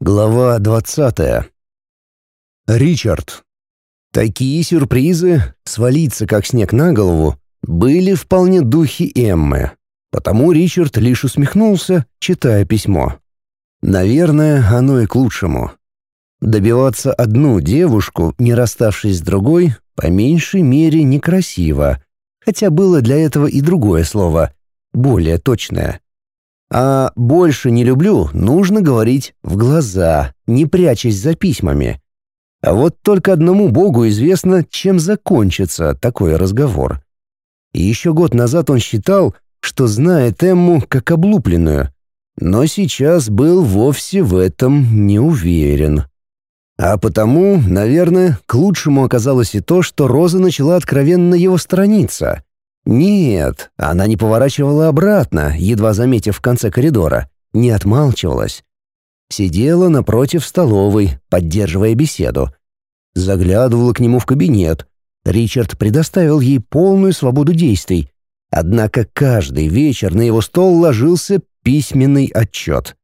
Глава двадцатая. Ричард. Такие сюрпризы, свалиться как снег на голову, были вполне духи Эммы. Потому Ричард лишь усмехнулся, читая письмо. Наверное, оно и к лучшему. Добиваться одну девушку, не расставшись с другой, по меньшей мере некрасиво, хотя было для этого и другое слово, более точное — а «больше не люблю» нужно говорить в глаза, не прячась за письмами. А вот только одному Богу известно, чем закончится такой разговор. еще год назад он считал, что знает Эмму как облупленную, но сейчас был вовсе в этом не уверен. А потому, наверное, к лучшему оказалось и то, что Роза начала откровенно его сторониться — нет, она не поворачивала обратно, едва заметив в конце коридора, не отмалчивалась. Сидела напротив столовой, поддерживая беседу. Заглядывала к нему в кабинет. Ричард предоставил ей полную свободу действий. Однако каждый вечер на его стол ложился письменный отчет.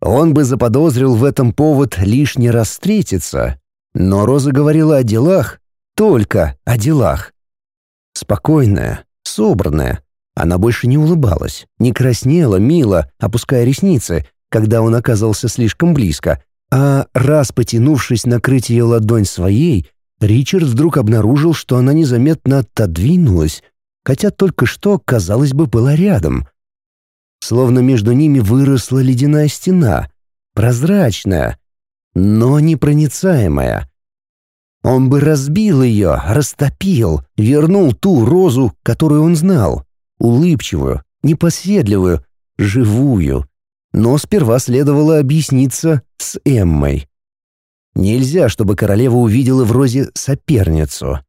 Он бы заподозрил в этом повод лишний раз встретиться, но Роза говорила о делах, только о делах. Спокойная, собранная. Она больше не улыбалась, не краснела мило, опуская ресницы, когда он оказался слишком близко, а раз потянувшись накрыть ее ладонь своей, Ричард вдруг обнаружил, что она незаметно отодвинулась, хотя только что, казалось бы, была рядом. Словно между ними выросла ледяная стена, прозрачная, но непроницаемая. Он бы разбил ее, растопил, вернул ту розу, которую он знал. Улыбчивую, непоседливую, живую. Но сперва следовало объясниться с Эммой. Нельзя, чтобы королева увидела в розе соперницу.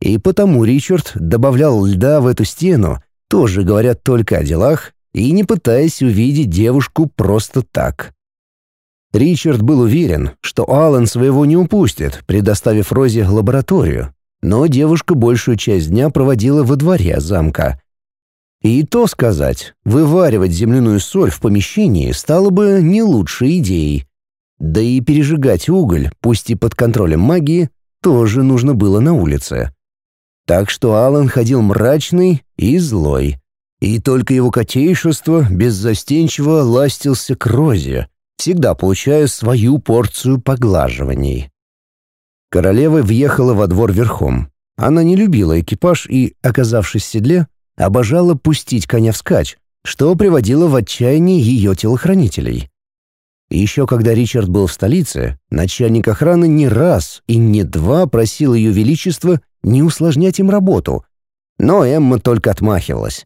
И потому Ричард добавлял льда в эту стену, тоже говорят только о делах, и не пытаясь увидеть девушку просто так. Ричард был уверен, что Аллан своего не упустит, предоставив Розе лабораторию, но девушка большую часть дня проводила во дворе замка. И то сказать, вываривать земляную соль в помещении стало бы не лучшей идеей. Да и пережигать уголь, пусть и под контролем магии, тоже нужно было на улице. Так что Алан ходил мрачный и злой. И только его котейшество беззастенчиво ластился к Розе, всегда получаю свою порцию поглаживаний. Королева въехала во двор верхом. Она не любила экипаж и, оказавшись в седле, обожала пустить коня вскачь, что приводило в отчаяние ее телохранителей. еще когда Ричард был в столице, начальник охраны не раз и не два просил ее величество не усложнять им работу. Но Эмма только отмахивалась.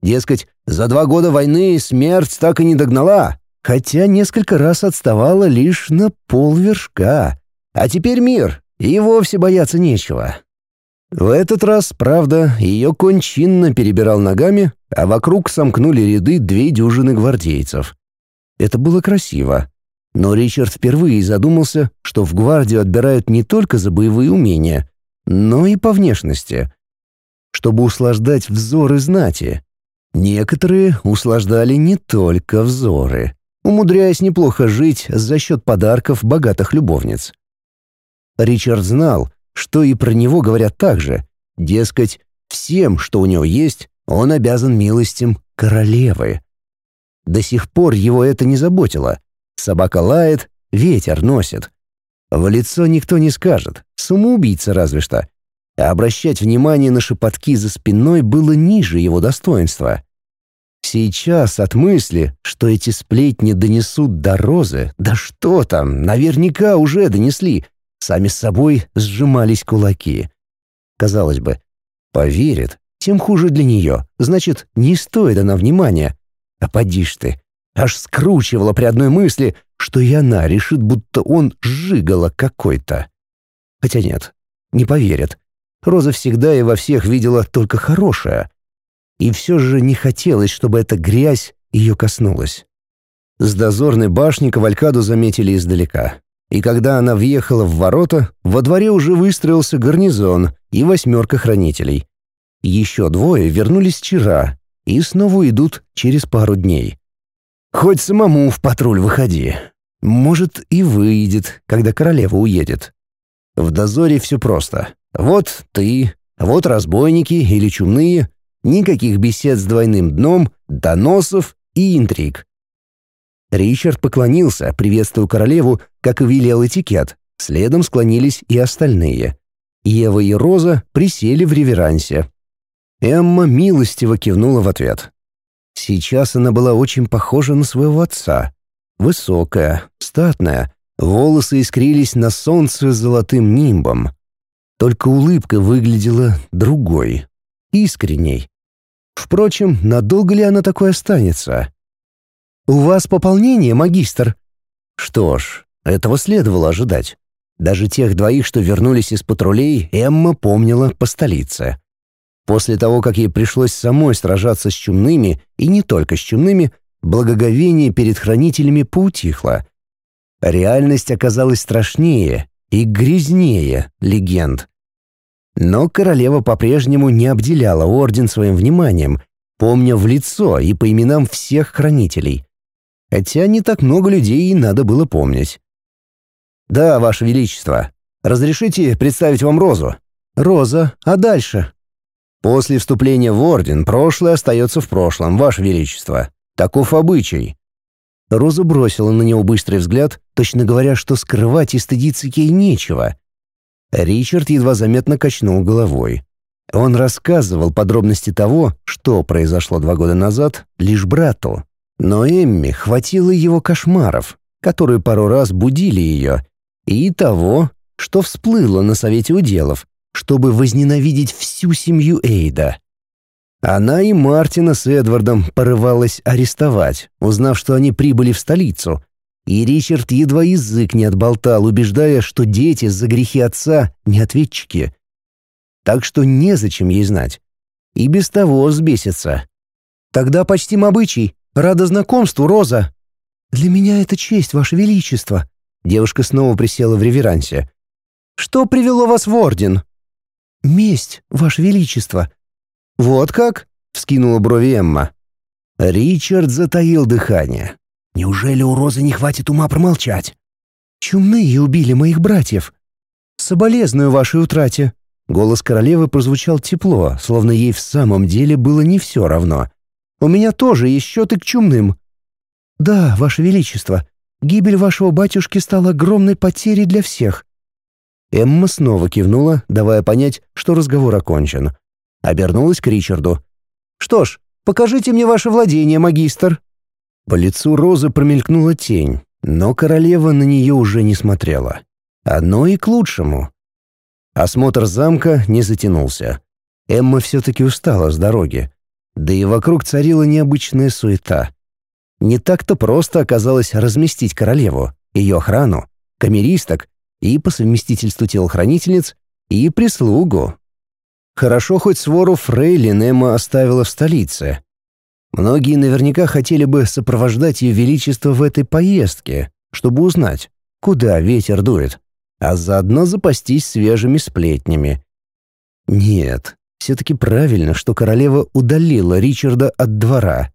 Дескать, за два года войны смерть так и не догнала, хотя несколько раз отставала лишь на полвершка. А теперь мир, и вовсе бояться нечего. В этот раз, правда, ее конь чинно перебирал ногами, а вокруг сомкнули ряды две дюжины гвардейцев. Это было красиво. Но Ричард впервые задумался, что в гвардию отбирают не только за боевые умения, но и по внешности. Чтобы услаждать взоры знати. Некоторые услаждали не только взоры умудряясь неплохо жить за счет подарков богатых любовниц. Ричард знал, что и про него говорят так же. Дескать, всем, что у него есть, он обязан милостям королевы. До сих пор его это не заботило. Собака лает, ветер носит. В лицо никто не скажет, самоубийца разве что. А обращать внимание на шепотки за спиной было ниже его достоинства. Сейчас от мысли, что эти сплетни донесут до Розы, да что там, наверняка уже донесли, сами с собой сжимались кулаки. Казалось бы, поверит, тем хуже для нее, значит, не стоит она внимания. А поди ж ты, аж скручивала при одной мысли, что и она решит, будто он сжигала какой-то. Хотя нет, не поверит. Роза всегда и во всех видела только хорошее — и все же не хотелось, чтобы эта грязь ее коснулась. С дозорной башни Кавалькаду заметили издалека. И когда она въехала в ворота, во дворе уже выстроился гарнизон и восьмерка хранителей. Еще двое вернулись вчера и снова идут через пару дней. «Хоть самому в патруль выходи». Может, и выйдет, когда королева уедет. В дозоре все просто. Вот ты, вот разбойники или чумные, никаких бесед с двойным дном, доносов и интриг. Ричард поклонился, приветствуя королеву, как и велел этикет. Следом склонились и остальные. Ева и Роза присели в реверансе. Эмма милостиво кивнула в ответ. Сейчас она была очень похожа на своего отца. Высокая, статная, волосы искрились на солнце золотым нимбом. Только улыбка выглядела другой, искренней. Впрочем, надолго ли она такой останется? «У вас пополнение, магистр?» Что ж, этого следовало ожидать. Даже тех двоих, что вернулись из патрулей, Эмма помнила по столице. После того, как ей пришлось самой сражаться с чумными, и не только с чумными, благоговение перед хранителями поутихло. Реальность оказалась страшнее и грязнее легенд. Но королева по-прежнему не обделяла орден своим вниманием, помня в лицо и по именам всех хранителей. Хотя не так много людей и надо было помнить. «Да, Ваше Величество. Разрешите представить вам Розу?» «Роза. А дальше?» «После вступления в Орден прошлое остается в прошлом, Ваше Величество. Таков обычай». Роза бросила на него быстрый взгляд, точно говоря, что скрывать и стыдиться ей нечего. Ричард едва заметно качнул головой. Он рассказывал подробности того, что произошло два года назад, лишь брату. Но Эмми хватило его кошмаров, которые пару раз будили ее, и того, что всплыло на совете уделов, чтобы возненавидеть всю семью Эйда. Она и Мартина с Эдвардом порывалась арестовать, узнав, что они прибыли в столицу. И Ричард едва язык не отболтал, убеждая, что дети за грехи отца не ответчики. Так что незачем ей знать. И без того взбесится. «Тогда почтим обычай. Рада знакомству, Роза». «Для меня это честь, Ваше Величество», Девушка снова присела в реверансе. «Что привело вас в орден?» «Месть, Ваше Величество». «Вот как?» — вскинула брови Эмма. Ричард затаил дыхание. «Неужели у Розы не хватит ума промолчать?» «Чумные убили моих братьев. Соболезную вашей утрате». Голос королевы прозвучал тепло, словно ей в самом деле было не все равно. «У меня тоже есть счеты к чумным». «Да, Ваше Величество. Гибель вашего батюшки стала огромной потерей для всех». Эмма снова кивнула, давая понять, что разговор окончен. Обернулась к Ричарду. «Что ж, покажите мне ваше владение, магистр». По лицу Розы промелькнула тень, но королева на нее уже не смотрела. Оно и к лучшему. Осмотр замка не затянулся. Эмма все-таки устала с дороги. Да и вокруг царила необычная суета. Не так-то просто оказалось разместить королеву, ее охрану, камеристок и по совместительству телохранительниц, и прислугу. Хорошо хоть свору Фрейлин Эмма оставила в столице. Многие наверняка хотели бы сопровождать ее величество в этой поездке, чтобы узнать, куда ветер дует, а заодно запастись свежими сплетнями. Нет, все-таки правильно, что королева удалила Ричарда от двора.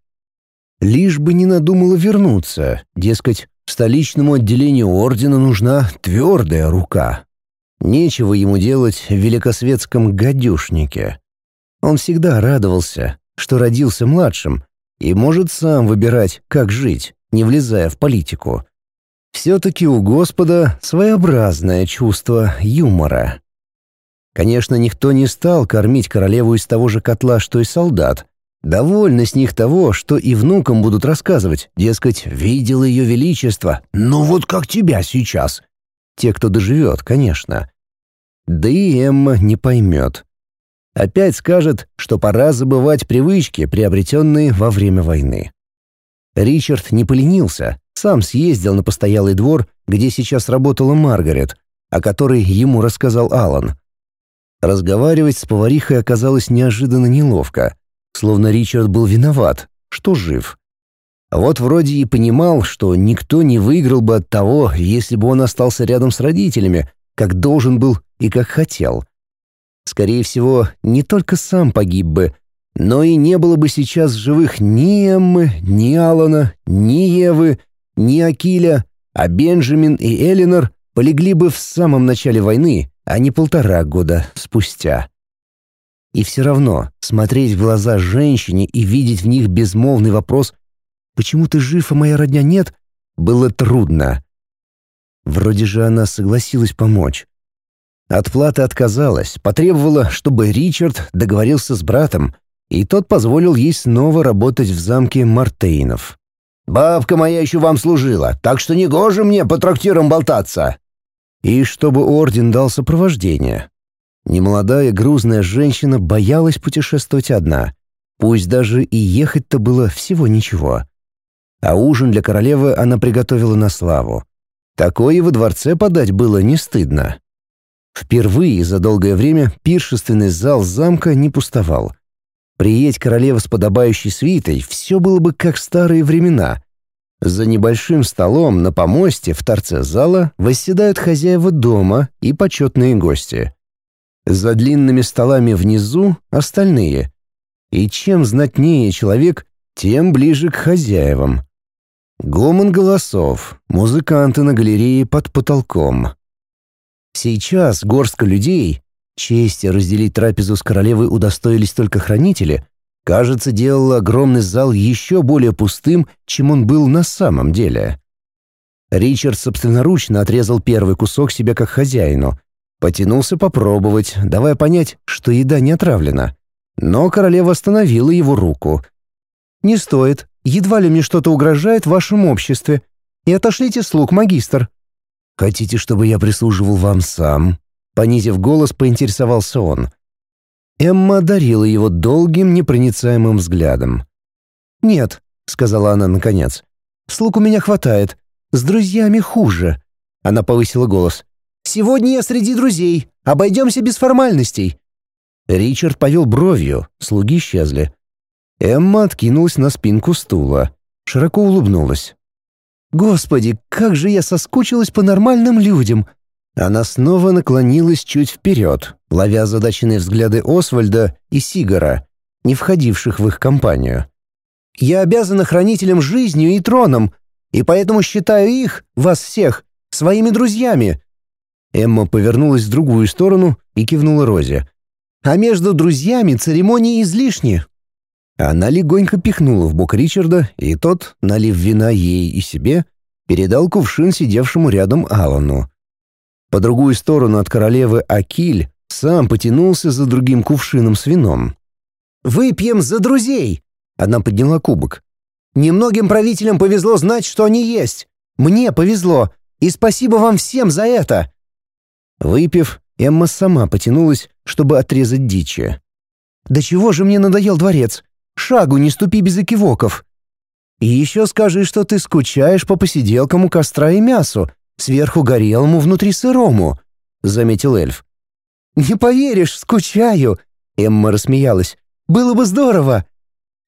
Лишь бы не надумала вернуться, дескать, столичному отделению ордена нужна твердая рука. Нечего ему делать в великосветском гадюшнике. Он всегда радовался, что родился младшим и может сам выбирать, как жить, не влезая в политику. Все-таки у Господа своеобразное чувство юмора. Конечно, никто не стал кормить королеву из того же котла, что и солдат, Довольно с них того, что и внукам будут рассказывать. Дескать, видел ее величество. Ну вот как тебя сейчас. Те, кто доживет, конечно. Да и Эмма не поймет. Опять скажет, что пора забывать привычки, приобретенные во время войны. Ричард не поленился, сам съездил на постоялый двор, где сейчас работала Маргарет, о которой ему рассказал Алан. Разговаривать с поварихой оказалось неожиданно неловко словно Ричард был виноват, что жив. Вот вроде и понимал, что никто не выиграл бы от того, если бы он остался рядом с родителями, как должен был и как хотел. Скорее всего, не только сам погиб бы, но и не было бы сейчас живых ни Эммы, ни Алана, ни Евы, ни Акиля, а Бенджамин и Элинор полегли бы в самом начале войны, а не полтора года спустя. И все равно смотреть в глаза женщине и видеть в них безмолвный вопрос «Почему ты жив, а моя родня нет?» было трудно. Вроде же она согласилась помочь. От платы отказалась, потребовала, чтобы Ричард договорился с братом, и тот позволил ей снова работать в замке Мартейнов. «Бабка моя еще вам служила, так что не гоже мне по трактирам болтаться!» И чтобы орден дал сопровождение. Немолодая грузная женщина боялась путешествовать одна, пусть даже и ехать-то было всего ничего. А ужин для королевы она приготовила на славу. Такое во дворце подать было не стыдно. Впервые за долгое время пиршественный зал замка не пустовал. Приедь королева с подобающей свитой, все было бы как в старые времена. За небольшим столом на помосте в торце зала восседают хозяева дома и почетные гости. За длинными столами внизу остальные. И чем знатнее человек, тем ближе к хозяевам. Гомон голосов, музыканты на галерее под потолком. Сейчас горстка людей, чести разделить трапезу с королевой удостоились только хранители, кажется, делала огромный зал еще более пустым, чем он был на самом деле. Ричард собственноручно отрезал первый кусок себе как хозяину, потянулся попробовать, давая понять, что еда не отравлена. Но королева остановила его руку. «Не стоит, едва ли мне что-то угрожает в вашем обществе. И отошлите слуг, магистр», «Хотите, чтобы я прислуживал вам сам?» Понизив голос, поинтересовался он. Эмма одарила его долгим, непроницаемым взглядом. «Нет», — сказала она наконец. «Слуг у меня хватает. С друзьями хуже». Она повысила голос. «Сегодня я среди друзей. Обойдемся без формальностей». Ричард повел бровью, слуги исчезли. Эмма откинулась на спинку стула, широко улыбнулась. Господи, как же я соскучилась по нормальным людям!» Она снова наклонилась чуть вперед, ловя задаченные взгляды Освальда и Сигара, не входивших в их компанию. «Я обязана хранителям жизнью и троном, и поэтому считаю их, вас всех, своими друзьями». Эмма повернулась в другую сторону и кивнула Розе. «А между друзьями церемонии излишни. Она легонько пихнула в бок Ричарда, и тот, налив вина ей и себе, передал кувшин сидевшему рядом Алану. По другую сторону от королевы Акиль сам потянулся за другим кувшином с вином. «Выпьем за друзей!» Она подняла кубок. «Немногим правителям повезло знать, что они есть. Мне повезло, и спасибо вам всем за это!» Выпив, Эмма сама потянулась, чтобы отрезать дичи. «Да чего же мне надоел дворец? Шагу не ступи без экивоков. И еще скажи, что ты скучаешь по посиделкам у костра и мясу, сверху горелому, внутри сырому», — заметил эльф. «Не поверишь, скучаю», — Эмма рассмеялась. «Было бы здорово».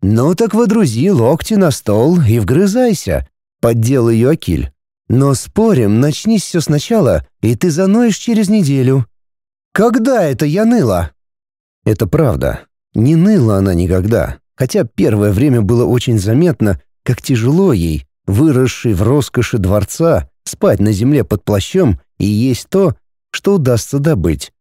«Ну так водрузи локти на стол и вгрызайся», — поддел ее Акиль. «Но спорим, начни все сначала, и ты заноешь через неделю». «Когда это я ныла?» «Это правда. Не ныла она никогда хотя первое время было очень заметно, как тяжело ей, выросшей в роскоши дворца, спать на земле под плащом и есть то, что удастся добыть.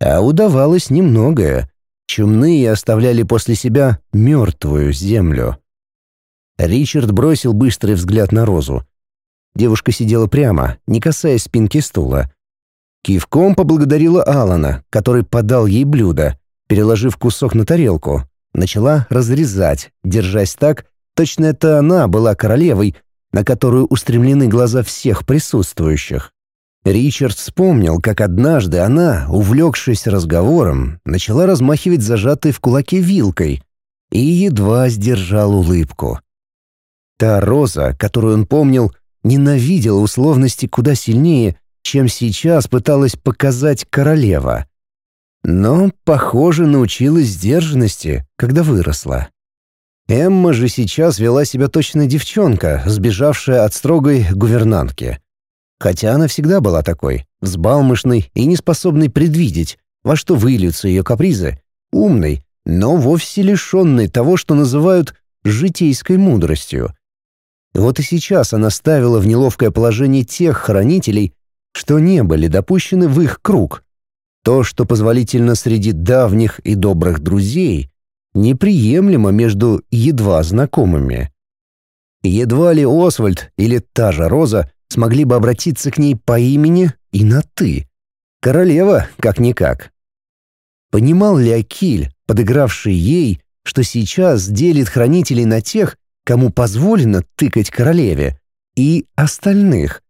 А удавалось немногое. Чумные оставляли после себя мертвую землю. Ричард бросил быстрый взгляд на Розу. Девушка сидела прямо, не касаясь спинки стула. Кивком поблагодарила Алана, который подал ей блюдо, переложив кусок на тарелку, начала разрезать, держась так, точно это она была королевой, на которую устремлены глаза всех присутствующих. Ричард вспомнил, как однажды она, увлекшись разговором, начала размахивать зажатой в кулаке вилкой и едва сдержал улыбку. Та роза, которую он помнил, ненавидела условности куда сильнее, чем сейчас пыталась показать королева. Но, похоже, научилась сдержанности, когда выросла. Эмма же сейчас вела себя точно девчонка, сбежавшая от строгой гувернантки. Хотя она всегда была такой, взбалмошной и неспособной предвидеть, во что выльются ее капризы, умной, но вовсе лишенной того, что называют житейской мудростью. Вот и сейчас она ставила в неловкое положение тех хранителей, что не были допущены в их круг. То, что позволительно среди давних и добрых друзей, неприемлемо между едва знакомыми. Едва ли Освальд или та же Роза смогли бы обратиться к ней по имени и на «ты». Королева, как-никак. Понимал ли Акиль, подыгравший ей, что сейчас делит хранителей на тех, кому позволено тыкать королеве, и остальных?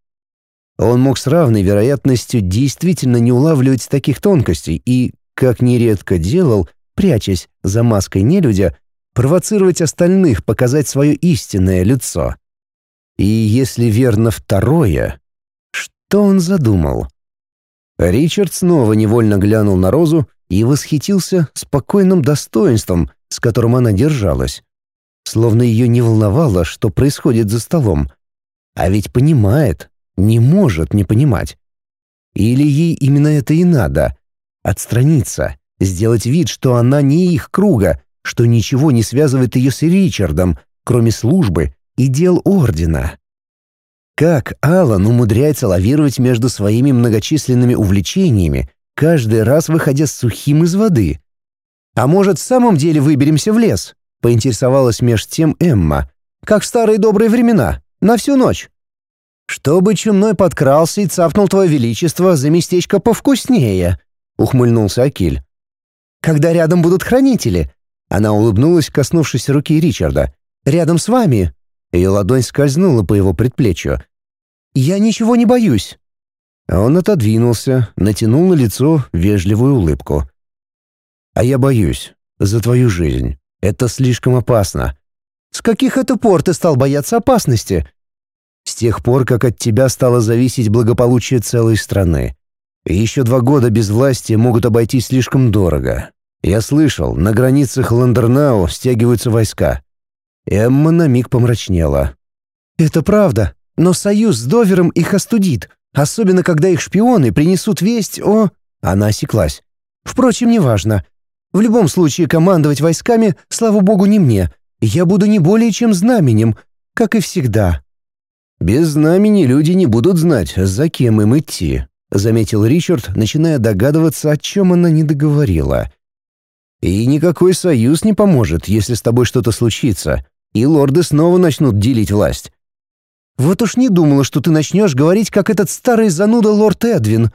Он мог с равной вероятностью действительно не улавливать таких тонкостей и, как нередко делал, прячась за маской нелюдя, провоцировать остальных показать свое истинное лицо. И если верно второе, что он задумал? Ричард снова невольно глянул на Розу и восхитился спокойным достоинством, с которым она держалась. Словно ее не волновало, что происходит за столом. А ведь понимает, не может не понимать. Или ей именно это и надо — отстраниться, сделать вид, что она не их круга, что ничего не связывает ее с Ричардом, кроме службы и дел Ордена. Как Алан умудряется лавировать между своими многочисленными увлечениями, каждый раз выходя сухим из воды? «А может, в самом деле выберемся в лес?» — поинтересовалась меж тем Эмма. «Как в старые добрые времена, на всю ночь». «Чтобы чумной подкрался и цапнул твое величество за местечко повкуснее», — ухмыльнулся Акиль. «Когда рядом будут хранители?» Она улыбнулась, коснувшись руки Ричарда. «Рядом с вами». Ее ладонь скользнула по его предплечью. «Я ничего не боюсь». Он отодвинулся, натянул на лицо вежливую улыбку. «А я боюсь. За твою жизнь. Это слишком опасно». «С каких это пор ты стал бояться опасности?» «С тех пор, как от тебя стало зависеть благополучие целой страны. И еще два года без власти могут обойтись слишком дорого. Я слышал, на границах Ландернау стягиваются войска. Эмма на миг помрачнела. «Это правда, но союз с Довером их остудит, особенно когда их шпионы принесут весть о...» Она осеклась. «Впрочем, неважно. В любом случае командовать войсками, слава богу, не мне. Я буду не более чем знаменем, как и всегда». «Без знамени люди не будут знать, за кем им идти», — заметил Ричард, начиная догадываться, о чем она не договорила. И никакой союз не поможет, если с тобой что-то случится, и лорды снова начнут делить власть. Вот уж не думала, что ты начнешь говорить, как этот старый зануда лорд Эдвин.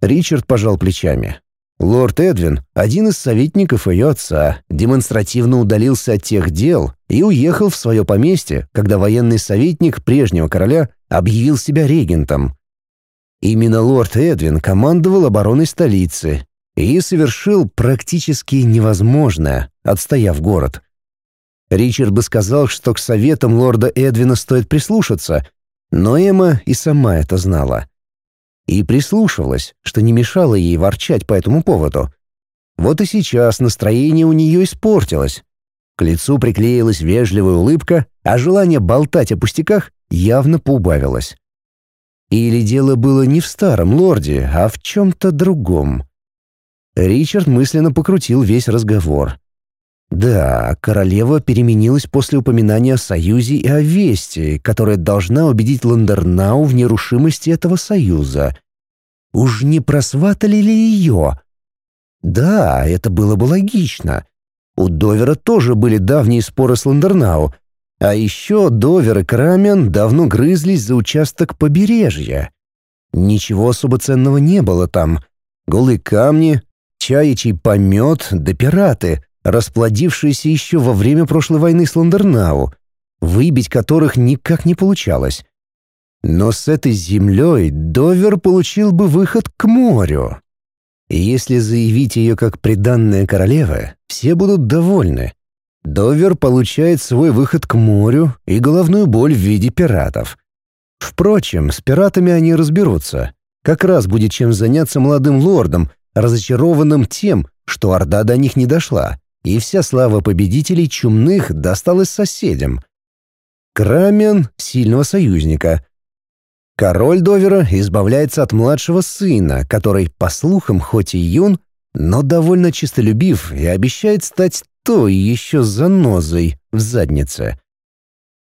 Ричард пожал плечами. Лорд Эдвин, один из советников ее отца, демонстративно удалился от тех дел и уехал в свое поместье, когда военный советник прежнего короля объявил себя регентом. Именно лорд Эдвин командовал обороной столицы и совершил практически невозможное, отстояв город. Ричард бы сказал, что к советам лорда Эдвина стоит прислушаться, но Эмма и сама это знала. И прислушивалась, что не мешало ей ворчать по этому поводу. Вот и сейчас настроение у нее испортилось. К лицу приклеилась вежливая улыбка, а желание болтать о пустяках явно поубавилось. Или дело было не в старом лорде, а в чем-то другом. Ричард мысленно покрутил весь разговор. Да, королева переменилась после упоминания о союзе и о вести, которая должна убедить Ландернау в нерушимости этого союза. Уж не просватали ли ее? Да, это было бы логично. У Довера тоже были давние споры с Ландернау, а еще Довер и Крамен давно грызлись за участок побережья. Ничего особо ценного не было там. Голые камни, чаячий помет да пираты, расплодившиеся еще во время прошлой войны с Ландернау, выбить которых никак не получалось. Но с этой землей Довер получил бы выход к морю. И если заявить ее как приданная королева, все будут довольны. Довер получает свой выход к морю и головную боль в виде пиратов. Впрочем, с пиратами они разберутся. Как раз будет чем заняться молодым лордом, разочарованным тем, что Орда до них не дошла, и вся слава победителей чумных досталась соседям. Крамен — сильного союзника. Король Довера избавляется от младшего сына, который, по слухам, хоть и юн, но довольно честолюбив и обещает стать той еще занозой в заднице.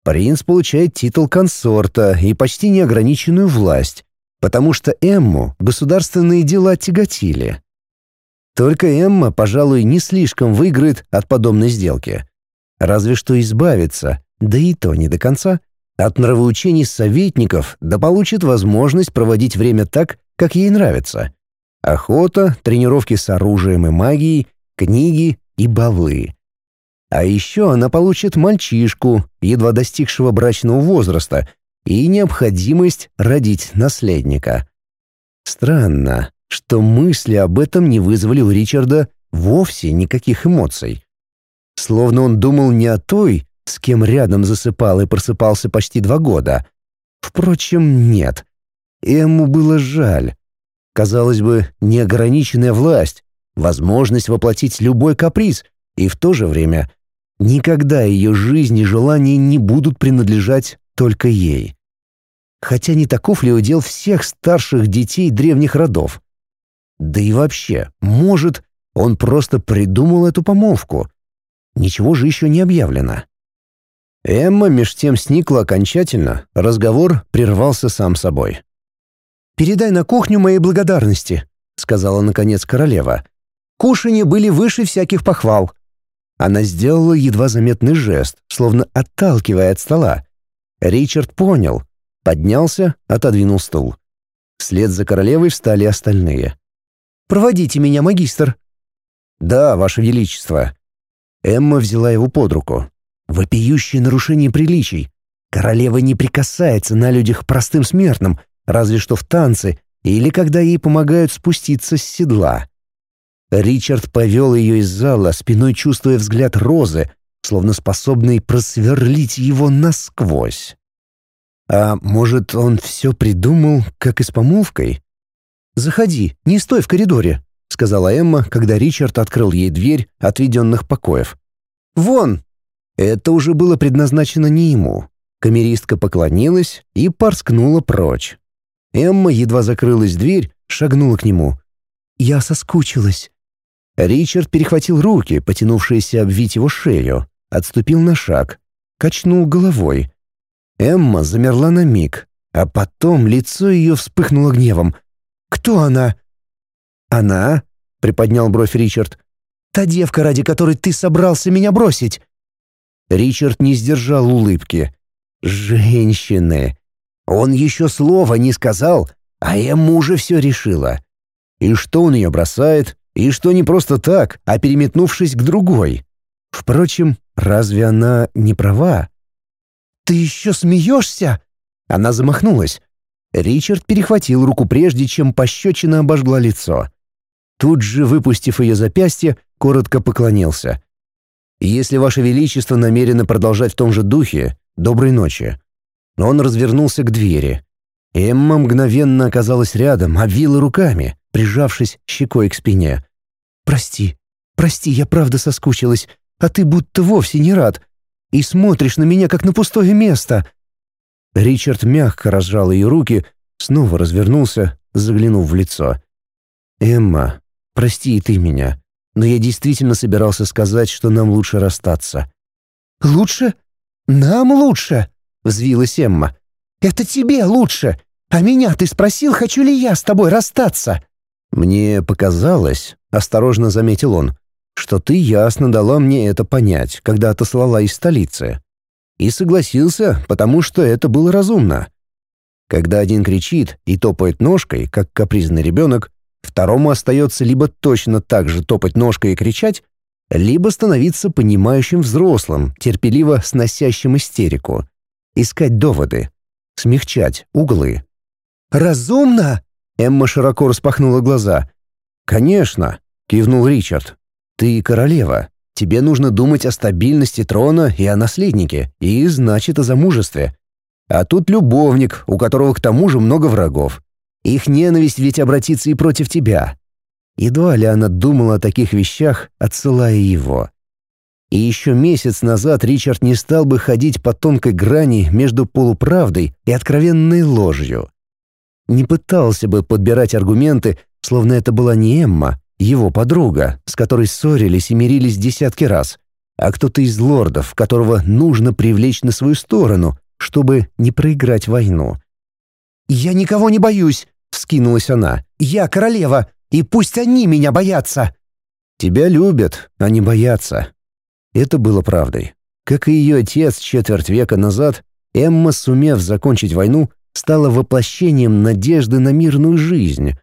принц получает титул консорта и почти неограниченную власть, потому что Эмму государственные дела тяготили. Только Эмма, пожалуй, не слишком выиграет от подобной сделки. Разве что избавиться, да и то не до конца, от нравоучений советников, да получит возможность проводить время так, как ей нравится. Охота, тренировки с оружием и магией, книги и балы. А еще она получит мальчишку, едва достигшего брачного возраста, и необходимость родить наследника. Странно, что мысли об этом не вызвали у Ричарда вовсе никаких эмоций. Словно он думал не о той, с кем рядом засыпал и просыпался почти два года. Впрочем, нет. Ему было жаль. Казалось бы, неограниченная власть, возможность воплотить любой каприз, и в то же время никогда ее жизнь и желания не будут принадлежать только ей. Хотя не таков ли удел всех старших детей древних родов? Да и вообще, может, он просто придумал эту помолвку. Ничего же еще не объявлено. Эмма меж тем сникла окончательно, разговор прервался сам собой. «Передай на кухню мои благодарности», — сказала наконец королева. «Кушанье были выше всяких похвал». Она сделала едва заметный жест, словно отталкивая от стола. Ричард понял, поднялся, отодвинул стул. Вслед за королевой встали остальные. «Проводите меня, магистр». «Да, ваше величество». Эмма взяла его под руку. Вопиющее нарушение приличий. Королева не прикасается на людях простым смертным, разве что в танце или когда ей помогают спуститься с седла. Ричард повел ее из зала, спиной чувствуя взгляд Розы, словно способный просверлить его насквозь. А может, он все придумал, как и с помолвкой? «Заходи, не стой в коридоре», — сказала Эмма, когда Ричард открыл ей дверь отведенных покоев. «Вон!» Это уже было предназначено не ему. Камеристка поклонилась и порскнула прочь. Эмма едва закрылась дверь, шагнула к нему. «Я соскучилась». Ричард перехватил руки, потянувшиеся обвить его шею, отступил на шаг, качнул головой. Эмма замерла на миг, а потом лицо ее вспыхнуло гневом — «Кто она?» «Она?» — приподнял бровь Ричард. «Та девка, ради которой ты собрался меня бросить». Ричард не сдержал улыбки. «Женщины!» Он еще слова не сказал, а ему уже все решила. И что он ее бросает, и что не просто так, а переметнувшись к другой. Впрочем, разве она не права? «Ты еще смеешься?» Она замахнулась. Ричард перехватил руку прежде, чем пощечина обожгла лицо. Тут же, выпустив ее запястье, коротко поклонился. «Если Ваше Величество намерено продолжать в том же духе, доброй ночи». Но он развернулся к двери. Эмма мгновенно оказалась рядом, обвила руками, прижавшись щекой к спине. «Прости, прости, я правда соскучилась, а ты будто вовсе не рад. И смотришь на меня, как на пустое место. Ричард мягко разжал ее руки, снова развернулся, заглянув в лицо. «Эмма, прости и ты меня, но я действительно собирался сказать, что нам лучше расстаться». «Лучше? Нам лучше?» — взвилась Эмма. «Это тебе лучше. А меня ты спросил, хочу ли я с тобой расстаться?» «Мне показалось», — осторожно заметил он, «что ты ясно дала мне это понять, когда отослала из столицы. И согласился, потому что это было разумно. Когда один кричит и топает ножкой, как капризный ребенок, второму остается либо точно так же топать ножкой и кричать, либо становиться понимающим взрослым, терпеливо сносящим истерику, искать доводы, смягчать углы. «Разумно?» — Эмма широко распахнула глаза. «Конечно», — кивнул Ричард. «Ты королева. Тебе нужно думать о стабильности трона и о наследнике, и, значит, о замужестве. А тут любовник, у которого к тому же много врагов. Их ненависть ведь обратится и против тебя. Едва ли она думала о таких вещах, отсылая его. И еще месяц назад Ричард не стал бы ходить по тонкой грани между полуправдой и откровенной ложью. Не пытался бы подбирать аргументы, словно это была не Эмма, его подруга, с которой ссорились и мирились десятки раз, а кто-то из лордов, которого нужно привлечь на свою сторону, чтобы не проиграть войну. «Я никого не боюсь», — вскинулась она. «Я королева, и пусть они меня боятся». «Тебя любят, а не боятся». Это было правдой. Как и ее отец четверть века назад, Эмма, сумев закончить войну, стала воплощением надежды на мирную жизнь.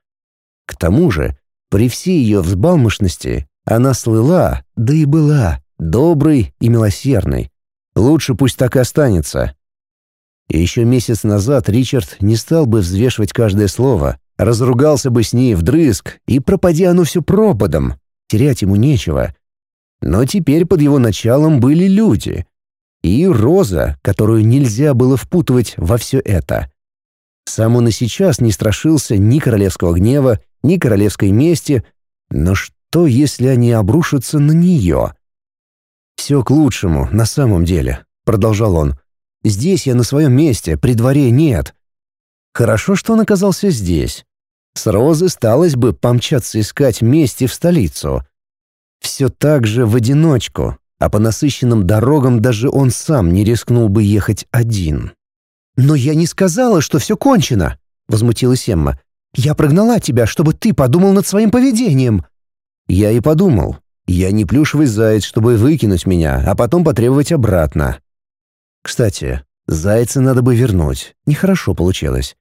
К тому же, при всей ее взбалмошности, она слыла, да и была, доброй и милосердной. Лучше пусть так и останется. И еще месяц назад Ричард не стал бы взвешивать каждое слово, разругался бы с ней вдрызг, и пропади оно все пропадом, терять ему нечего. Но теперь под его началом были люди. И Роза, которую нельзя было впутывать во все это. Сам он и сейчас не страшился ни королевского гнева, ни королевской мести, но что, если они обрушатся на нее? «Все к лучшему, на самом деле», — продолжал он. «Здесь я на своем месте, при дворе нет. Хорошо, что он оказался здесь. С Розы сталось бы помчаться искать мести в столицу. Все так же в одиночку, а по насыщенным дорогам даже он сам не рискнул бы ехать один. «Но я не сказала, что все кончено», — возмутилась Эмма. «Я прогнала тебя, чтобы ты подумал над своим поведением». «Я и подумал. Я не плюшевый заяц, чтобы выкинуть меня, а потом потребовать обратно. Кстати, зайца надо бы вернуть. Нехорошо получилось».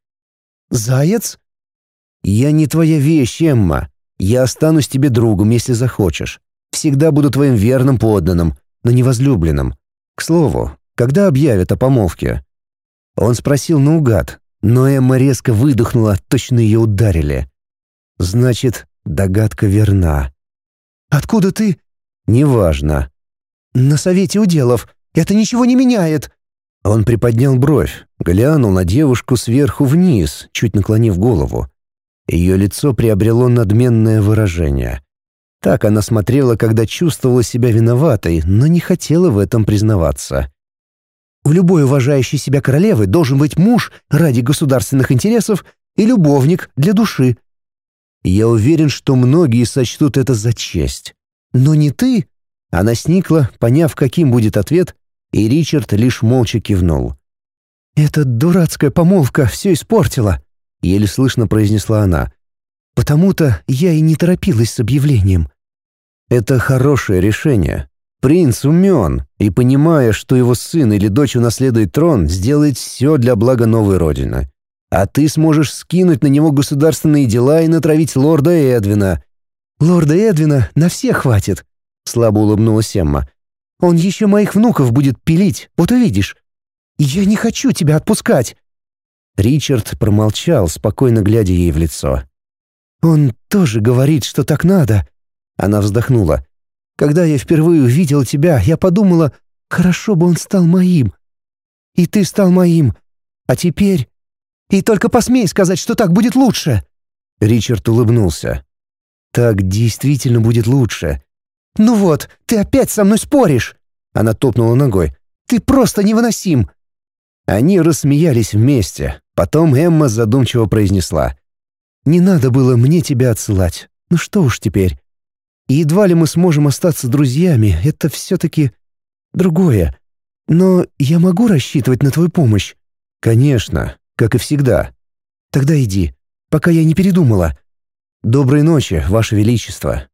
«Заяц?» «Я не твоя вещь, Эмма. Я останусь тебе другом, если захочешь. Всегда буду твоим верным подданным, но не возлюбленным. К слову, когда объявят о помолвке?» Он спросил наугад, но Эмма резко выдохнула, точно ее ударили. «Значит, догадка верна». «Откуда ты?» «Неважно». «На совете уделов. Это ничего не меняет». Он приподнял бровь, глянул на девушку сверху вниз, чуть наклонив голову. Ее лицо приобрело надменное выражение. Так она смотрела, когда чувствовала себя виноватой, но не хотела в этом признаваться. У любой уважающей себя королевы должен быть муж ради государственных интересов и любовник для души. Я уверен, что многие сочтут это за честь. Но не ты. Она сникла, поняв, каким будет ответ, и Ричард лишь молча кивнул. «Эта дурацкая помолвка все испортила», — еле слышно произнесла она. «Потому-то я и не торопилась с объявлением». «Это хорошее решение. Принц умен, и, понимая, что его сын или дочь унаследует трон, сделает все для блага новой родины. А ты сможешь скинуть на него государственные дела и натравить лорда Эдвина». «Лорда Эдвина на всех хватит», — слабо улыбнулась Эмма. «Он еще моих внуков будет пилить, вот увидишь. Я не хочу тебя отпускать». Ричард промолчал, спокойно глядя ей в лицо. «Он тоже говорит, что так надо». Она вздохнула. Когда я впервые увидел тебя, я подумала, хорошо бы он стал моим. И ты стал моим. А теперь... И только посмей сказать, что так будет лучше!» Ричард улыбнулся. «Так действительно будет лучше». «Ну вот, ты опять со мной споришь!» Она топнула ногой. «Ты просто невыносим!» Они рассмеялись вместе. Потом Эмма задумчиво произнесла. «Не надо было мне тебя отсылать. Ну что уж теперь. И едва ли мы сможем остаться друзьями, это все-таки другое. Но я могу рассчитывать на твою помощь?» «Конечно, как и всегда». «Тогда иди, пока я не передумала». «Доброй ночи, Ваше Величество».